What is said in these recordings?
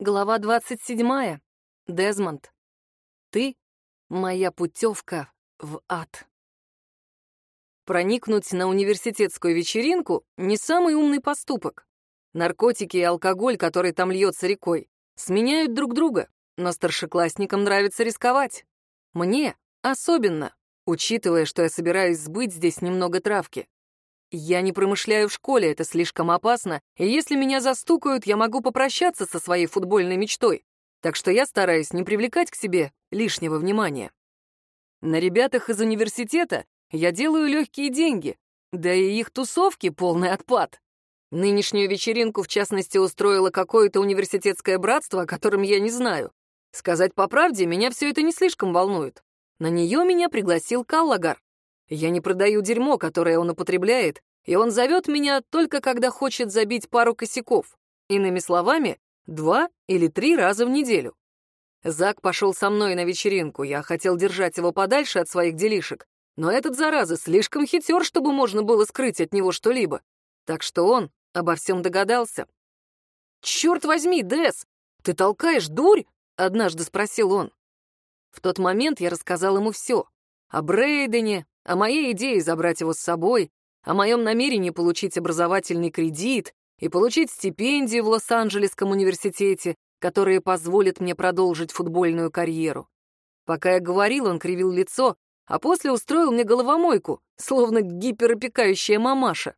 Глава 27. Дезмонд. Ты — моя путевка в ад. Проникнуть на университетскую вечеринку — не самый умный поступок. Наркотики и алкоголь, который там льется рекой, сменяют друг друга, но старшеклассникам нравится рисковать. Мне особенно, учитывая, что я собираюсь сбыть здесь немного травки. Я не промышляю в школе, это слишком опасно, и если меня застукают, я могу попрощаться со своей футбольной мечтой. Так что я стараюсь не привлекать к себе лишнего внимания. На ребятах из университета я делаю легкие деньги, да и их тусовки — полный отпад. Нынешнюю вечеринку, в частности, устроило какое-то университетское братство, о котором я не знаю. Сказать по правде, меня все это не слишком волнует. На нее меня пригласил Каллагар. Я не продаю дерьмо, которое он употребляет, и он зовет меня только когда хочет забить пару косяков. Иными словами, два или три раза в неделю. Зак пошел со мной на вечеринку, я хотел держать его подальше от своих делишек, но этот, зараза, слишком хитер, чтобы можно было скрыть от него что-либо. Так что он обо всем догадался. «Черт возьми, Дэс, ты толкаешь дурь?» — однажды спросил он. В тот момент я рассказал ему все. О Брейдене, о моей идее забрать его с собой, о моем намерении получить образовательный кредит и получить стипендию в Лос-Анджелесском университете, которая позволит мне продолжить футбольную карьеру. Пока я говорил, он кривил лицо, а после устроил мне головомойку, словно гиперопекающая мамаша.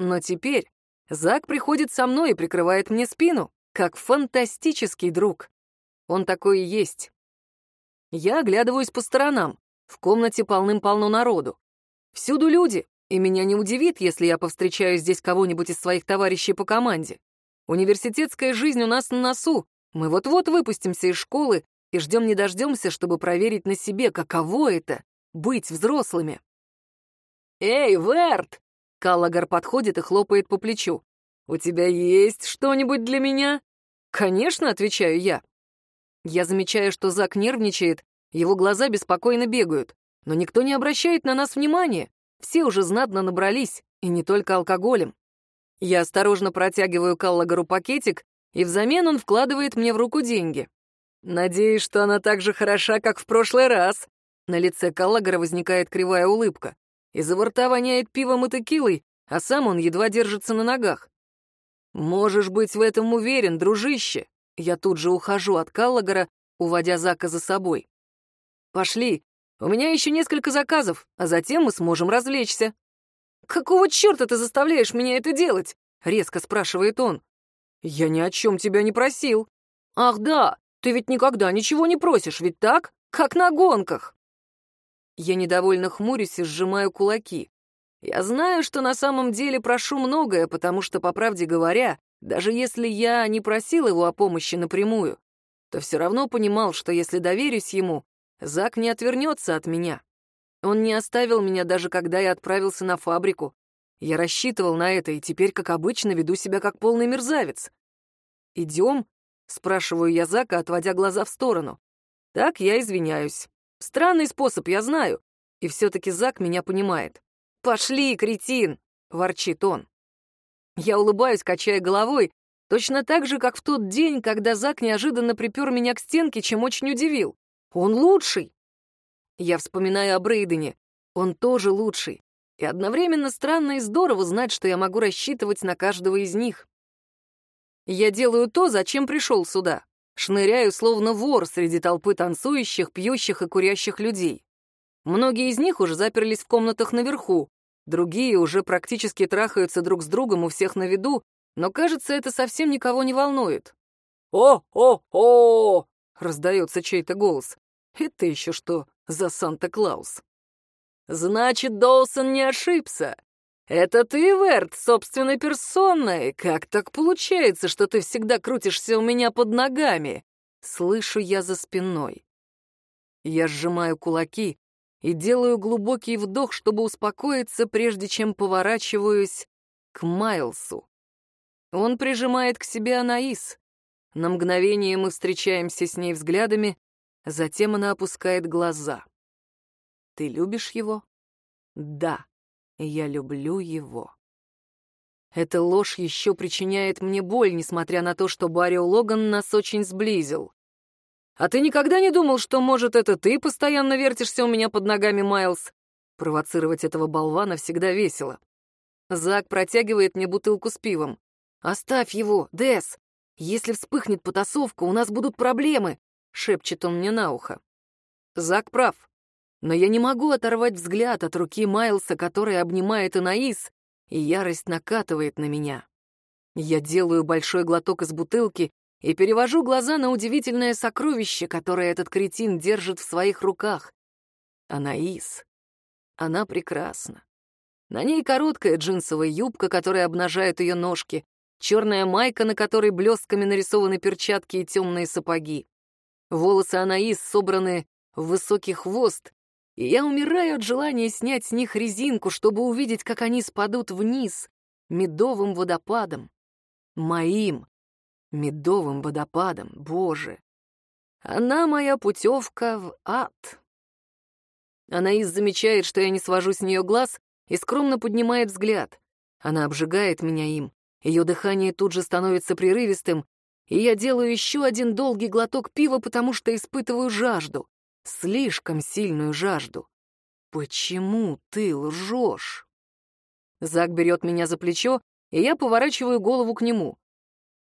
Но теперь Зак приходит со мной и прикрывает мне спину, как фантастический друг. Он такой и есть. Я оглядываюсь по сторонам. В комнате полным-полно народу. Всюду люди, и меня не удивит, если я повстречаю здесь кого-нибудь из своих товарищей по команде. Университетская жизнь у нас на носу. Мы вот-вот выпустимся из школы и ждем не дождемся, чтобы проверить на себе, каково это — быть взрослыми. «Эй, Верт!» — Каллагар подходит и хлопает по плечу. «У тебя есть что-нибудь для меня?» «Конечно», — отвечаю я. Я замечаю, что Зак нервничает его глаза беспокойно бегают, но никто не обращает на нас внимания. Все уже знатно набрались, и не только алкоголем. Я осторожно протягиваю Каллагару пакетик, и взамен он вкладывает мне в руку деньги. «Надеюсь, что она так же хороша, как в прошлый раз». На лице Каллагара возникает кривая улыбка. Из-за рта воняет пивом и текилой, а сам он едва держится на ногах. «Можешь быть в этом уверен, дружище». Я тут же ухожу от Каллагара, уводя Зака за собой. «Пошли. У меня еще несколько заказов, а затем мы сможем развлечься». «Какого черта ты заставляешь меня это делать?» — резко спрашивает он. «Я ни о чем тебя не просил». «Ах да, ты ведь никогда ничего не просишь, ведь так? Как на гонках». Я недовольно хмурюсь и сжимаю кулаки. Я знаю, что на самом деле прошу многое, потому что, по правде говоря, даже если я не просил его о помощи напрямую, то все равно понимал, что если доверюсь ему, Зак не отвернется от меня. Он не оставил меня даже когда я отправился на фабрику. Я рассчитывал на это и теперь, как обычно, веду себя как полный мерзавец. «Идем?» — спрашиваю я Зака, отводя глаза в сторону. Так я извиняюсь. Странный способ, я знаю. И все-таки Зак меня понимает. «Пошли, кретин!» — ворчит он. Я улыбаюсь, качая головой, точно так же, как в тот день, когда Зак неожиданно припер меня к стенке, чем очень удивил. Он лучший. Я вспоминаю о Брейдене. Он тоже лучший. И одновременно странно и здорово знать, что я могу рассчитывать на каждого из них. Я делаю то, зачем пришел сюда. Шныряю, словно вор, среди толпы танцующих, пьющих и курящих людей. Многие из них уже заперлись в комнатах наверху, другие уже практически трахаются друг с другом у всех на виду, но, кажется, это совсем никого не волнует. «О-о-о!» — раздается чей-то голос. Это еще что за Санта-Клаус? Значит, Доусон не ошибся. Это ты, Верт, собственной персоной. Как так получается, что ты всегда крутишься у меня под ногами? Слышу я за спиной. Я сжимаю кулаки и делаю глубокий вдох, чтобы успокоиться, прежде чем поворачиваюсь к Майлсу. Он прижимает к себе Анаис. На мгновение мы встречаемся с ней взглядами, Затем она опускает глаза. «Ты любишь его?» «Да, я люблю его». Эта ложь еще причиняет мне боль, несмотря на то, что Баррио Логан нас очень сблизил. «А ты никогда не думал, что, может, это ты постоянно вертишься у меня под ногами, Майлз?» Провоцировать этого болвана всегда весело. Зак протягивает мне бутылку с пивом. «Оставь его, Дэс! Если вспыхнет потасовка, у нас будут проблемы!» — шепчет он мне на ухо. Зак прав. Но я не могу оторвать взгляд от руки Майлса, который обнимает Анаис, и ярость накатывает на меня. Я делаю большой глоток из бутылки и перевожу глаза на удивительное сокровище, которое этот кретин держит в своих руках. Анаис. Она прекрасна. На ней короткая джинсовая юбка, которая обнажает ее ножки, черная майка, на которой блестками нарисованы перчатки и темные сапоги. Волосы Анаис собраны в высокий хвост, и я умираю от желания снять с них резинку, чтобы увидеть, как они спадут вниз, медовым водопадом. Моим медовым водопадом, боже. Она моя путевка в ад. Анаис замечает, что я не свожу с нее глаз, и скромно поднимает взгляд. Она обжигает меня им. Ее дыхание тут же становится прерывистым, и я делаю еще один долгий глоток пива, потому что испытываю жажду. Слишком сильную жажду. Почему ты лжешь? Зак берет меня за плечо, и я поворачиваю голову к нему.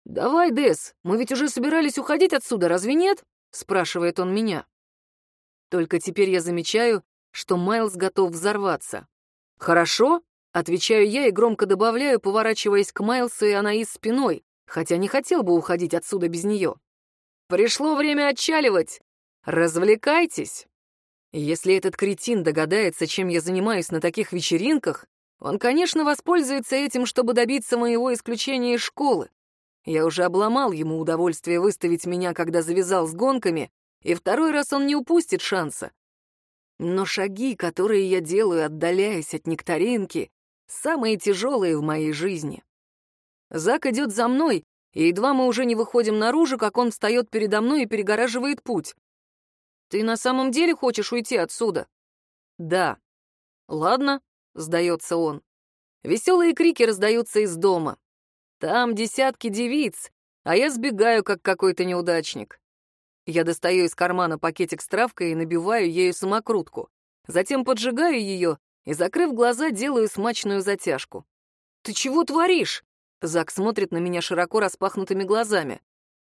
«Давай, Дес, мы ведь уже собирались уходить отсюда, разве нет?» — спрашивает он меня. Только теперь я замечаю, что Майлз готов взорваться. «Хорошо», — отвечаю я и громко добавляю, поворачиваясь к Майлсу и Анаис спиной, хотя не хотел бы уходить отсюда без нее. «Пришло время отчаливать. Развлекайтесь». Если этот кретин догадается, чем я занимаюсь на таких вечеринках, он, конечно, воспользуется этим, чтобы добиться моего исключения из школы. Я уже обломал ему удовольствие выставить меня, когда завязал с гонками, и второй раз он не упустит шанса. Но шаги, которые я делаю, отдаляясь от нектаринки, самые тяжелые в моей жизни. Зак идет за мной, и едва мы уже не выходим наружу, как он встает передо мной и перегораживает путь. «Ты на самом деле хочешь уйти отсюда?» «Да». «Ладно», — сдается он. Веселые крики раздаются из дома. Там десятки девиц, а я сбегаю, как какой-то неудачник. Я достаю из кармана пакетик с травкой и набиваю ею самокрутку. Затем поджигаю ее и, закрыв глаза, делаю смачную затяжку. «Ты чего творишь?» Зак смотрит на меня широко распахнутыми глазами.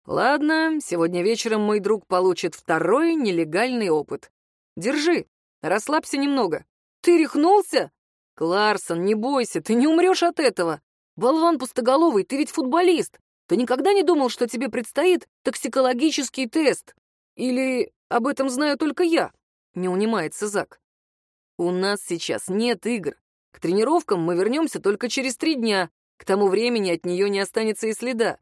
«Ладно, сегодня вечером мой друг получит второй нелегальный опыт. Держи, расслабься немного. Ты рехнулся? Кларсон, не бойся, ты не умрешь от этого. Болван пустоголовый, ты ведь футболист. Ты никогда не думал, что тебе предстоит токсикологический тест? Или об этом знаю только я?» Не унимается Зак. «У нас сейчас нет игр. К тренировкам мы вернемся только через три дня. К тому времени от нее не останется и следа.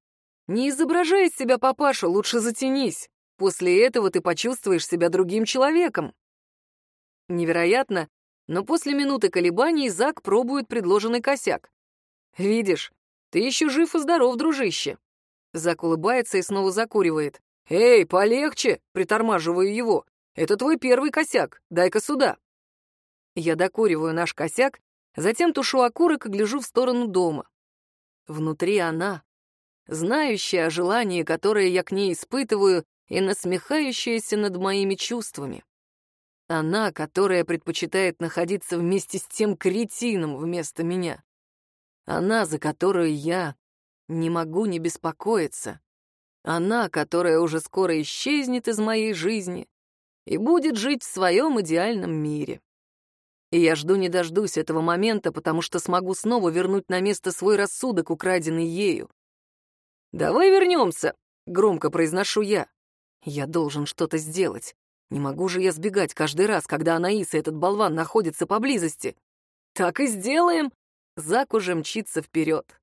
Не изображай из себя папашу, лучше затянись. После этого ты почувствуешь себя другим человеком». Невероятно, но после минуты колебаний Зак пробует предложенный косяк. «Видишь, ты еще жив и здоров, дружище. Зак улыбается и снова закуривает. «Эй, полегче!» — притормаживаю его. «Это твой первый косяк. Дай-ка сюда». Я докуриваю наш косяк, затем тушу окурок и гляжу в сторону дома. Внутри она, знающая о желании, которое я к ней испытываю, и насмехающаяся над моими чувствами. Она, которая предпочитает находиться вместе с тем кретином вместо меня. Она, за которую я не могу не беспокоиться. Она, которая уже скоро исчезнет из моей жизни и будет жить в своем идеальном мире. И я жду не дождусь этого момента, потому что смогу снова вернуть на место свой рассудок, украденный ею. «Давай вернемся», — громко произношу я. Я должен что-то сделать. Не могу же я сбегать каждый раз, когда Анаис и этот болван находятся поблизости. Так и сделаем. Зак уже мчится вперед.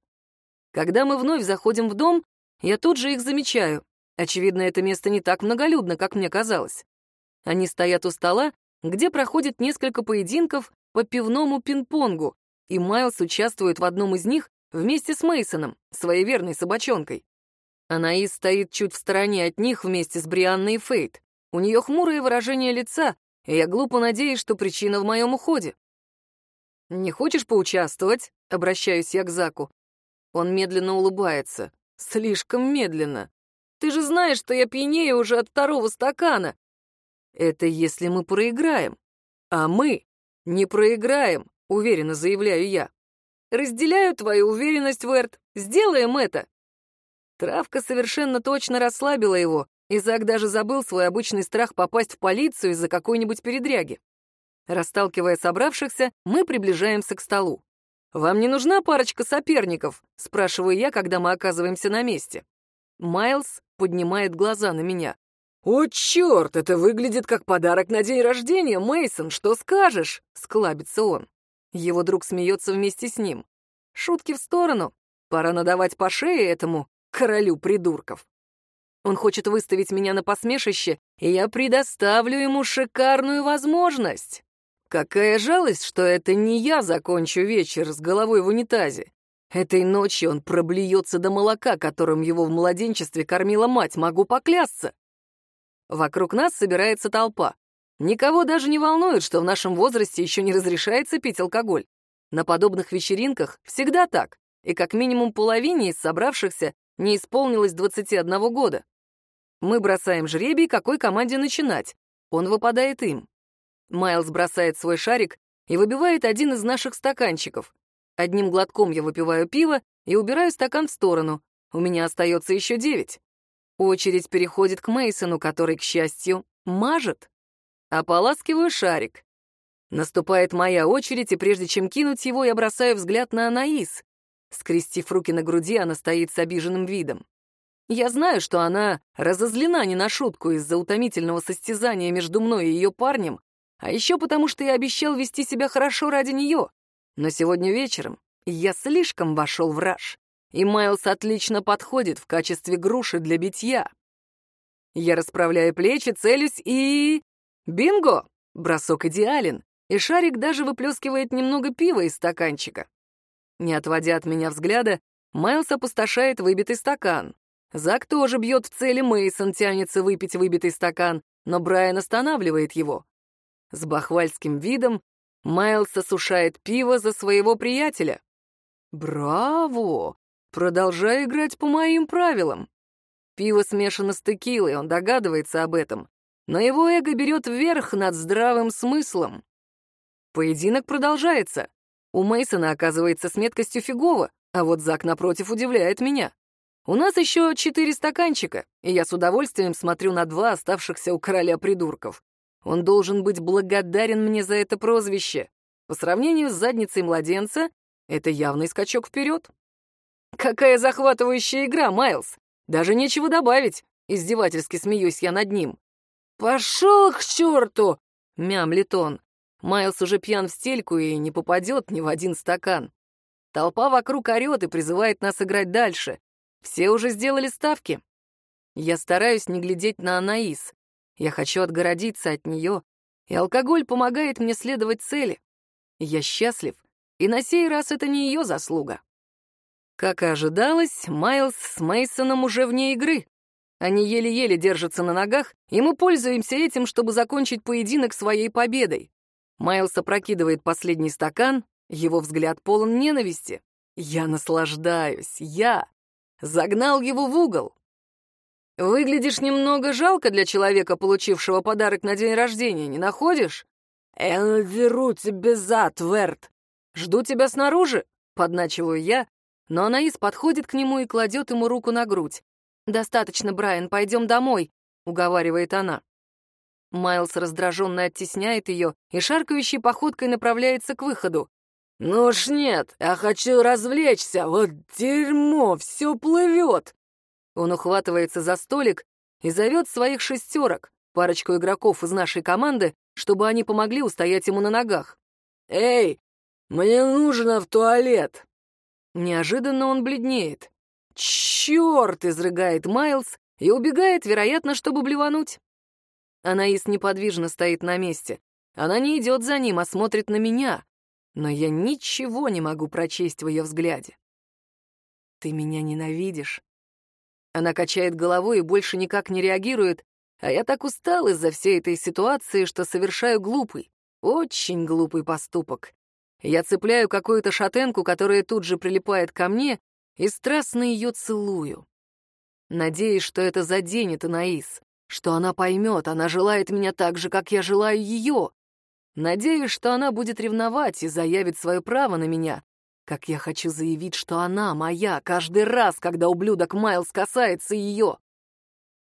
Когда мы вновь заходим в дом, я тут же их замечаю. Очевидно, это место не так многолюдно, как мне казалось. Они стоят у стола, где проходит несколько поединков по пивному пинг-понгу, и Майлз участвует в одном из них вместе с Мейсоном, своей верной собачонкой. Анаис стоит чуть в стороне от них вместе с Брианной и Фейт. У нее хмурое выражение лица, и я глупо надеюсь, что причина в моем уходе. «Не хочешь поучаствовать?» — обращаюсь я к Заку. Он медленно улыбается. Слишком медленно. Ты же знаешь, что я пьянею уже от второго стакана. Это если мы проиграем. А мы не проиграем, уверенно заявляю я. Разделяю твою уверенность, Верт. Сделаем это. Травка совершенно точно расслабила его, и Зак даже забыл свой обычный страх попасть в полицию из-за какой-нибудь передряги. Расталкивая собравшихся, мы приближаемся к столу. «Вам не нужна парочка соперников?» — спрашиваю я, когда мы оказываемся на месте. Майлз поднимает глаза на меня. «О, черт, это выглядит как подарок на день рождения, Мейсон, что скажешь?» — склабится он. Его друг смеется вместе с ним. Шутки в сторону. Пора надавать по шее этому королю придурков. Он хочет выставить меня на посмешище, и я предоставлю ему шикарную возможность. Какая жалость, что это не я закончу вечер с головой в унитазе. Этой ночью он проблюется до молока, которым его в младенчестве кормила мать, могу поклясться. Вокруг нас собирается толпа. Никого даже не волнует, что в нашем возрасте еще не разрешается пить алкоголь. На подобных вечеринках всегда так, и как минимум половине из собравшихся не исполнилось 21 года. Мы бросаем жребий, какой команде начинать. Он выпадает им. Майлз бросает свой шарик и выбивает один из наших стаканчиков. Одним глотком я выпиваю пиво и убираю стакан в сторону. У меня остается еще девять. Очередь переходит к Мейсону, который, к счастью, мажет. Ополаскиваю шарик. Наступает моя очередь, и прежде чем кинуть его, я бросаю взгляд на Анаис. Скрестив руки на груди, она стоит с обиженным видом. Я знаю, что она разозлена не на шутку из-за утомительного состязания между мной и ее парнем, а еще потому, что я обещал вести себя хорошо ради нее. Но сегодня вечером я слишком вошел в раж, и Майлз отлично подходит в качестве груши для битья. Я расправляю плечи, целюсь и... Бинго! Бросок идеален, и шарик даже выплескивает немного пива из стаканчика. Не отводя от меня взгляда, Майлз опустошает выбитый стакан. Зак тоже бьет в цели, Мейсон тянется выпить выбитый стакан, но Брайан останавливает его. С бахвальским видом Майлз осушает пиво за своего приятеля. «Браво! Продолжай играть по моим правилам». Пиво смешано с текилой, он догадывается об этом, но его эго берет вверх над здравым смыслом. Поединок продолжается. У Мейсона оказывается с меткостью фигово, а вот Зак напротив удивляет меня. У нас еще четыре стаканчика, и я с удовольствием смотрю на два оставшихся у короля придурков. Он должен быть благодарен мне за это прозвище. По сравнению с задницей младенца, это явный скачок вперед. Какая захватывающая игра, Майлз! Даже нечего добавить. Издевательски смеюсь я над ним. «Пошел к черту!» — мямлит он. Майлз уже пьян в стельку и не попадет ни в один стакан. Толпа вокруг орет и призывает нас играть дальше. Все уже сделали ставки. Я стараюсь не глядеть на Анаис. Я хочу отгородиться от нее, и алкоголь помогает мне следовать цели. Я счастлив, и на сей раз это не ее заслуга. Как и ожидалось, Майлз с Мейсоном уже вне игры. Они еле-еле держатся на ногах, и мы пользуемся этим, чтобы закончить поединок своей победой. Майлз опрокидывает последний стакан, его взгляд полон ненависти. Я наслаждаюсь, я загнал его в угол. Выглядишь немного жалко для человека, получившего подарок на день рождения, не находишь? Надеру тебе зад, Верт. Жду тебя снаружи, подначиваю я, но Анаис подходит к нему и кладет ему руку на грудь. «Достаточно, Брайан, пойдем домой», — уговаривает она. Майлз раздраженно оттесняет ее и шаркающей походкой направляется к выходу. «Ну уж нет, я хочу развлечься, вот дерьмо, все плывет!» Он ухватывается за столик и зовет своих шестерок, парочку игроков из нашей команды, чтобы они помогли устоять ему на ногах. «Эй, мне нужно в туалет!» Неожиданно он бледнеет. «Черт!» — изрыгает Майлз и убегает, вероятно, чтобы блевануть. Анаис неподвижно стоит на месте. Она не идет за ним, а смотрит на меня, но я ничего не могу прочесть в ее взгляде. «Ты меня ненавидишь?» Она качает головой и больше никак не реагирует, а я так устал из-за всей этой ситуации, что совершаю глупый, очень глупый поступок. Я цепляю какую-то шатенку, которая тут же прилипает ко мне, и страстно ее целую. Надеюсь, что это заденет Анаис, что она поймет, она желает меня так же, как я желаю ее. Надеюсь, что она будет ревновать и заявит свое право на меня, как я хочу заявить, что она моя каждый раз, когда ублюдок Майлз касается ее.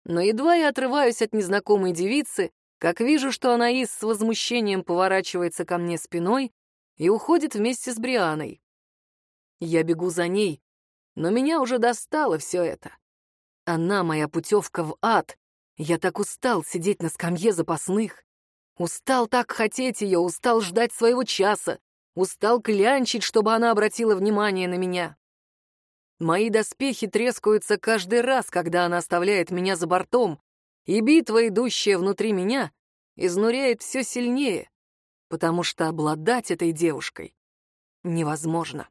Но едва я отрываюсь от незнакомой девицы, как вижу, что Анаис с возмущением поворачивается ко мне спиной и уходит вместе с Брианой. Я бегу за ней, но меня уже достало все это. Она моя путевка в ад. Я так устал сидеть на скамье запасных. Устал так хотеть ее, устал ждать своего часа, устал клянчить, чтобы она обратила внимание на меня. Мои доспехи трескаются каждый раз, когда она оставляет меня за бортом, и битва, идущая внутри меня, изнуряет все сильнее, потому что обладать этой девушкой невозможно.